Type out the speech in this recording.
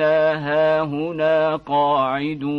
إنا هاهنا قاعدون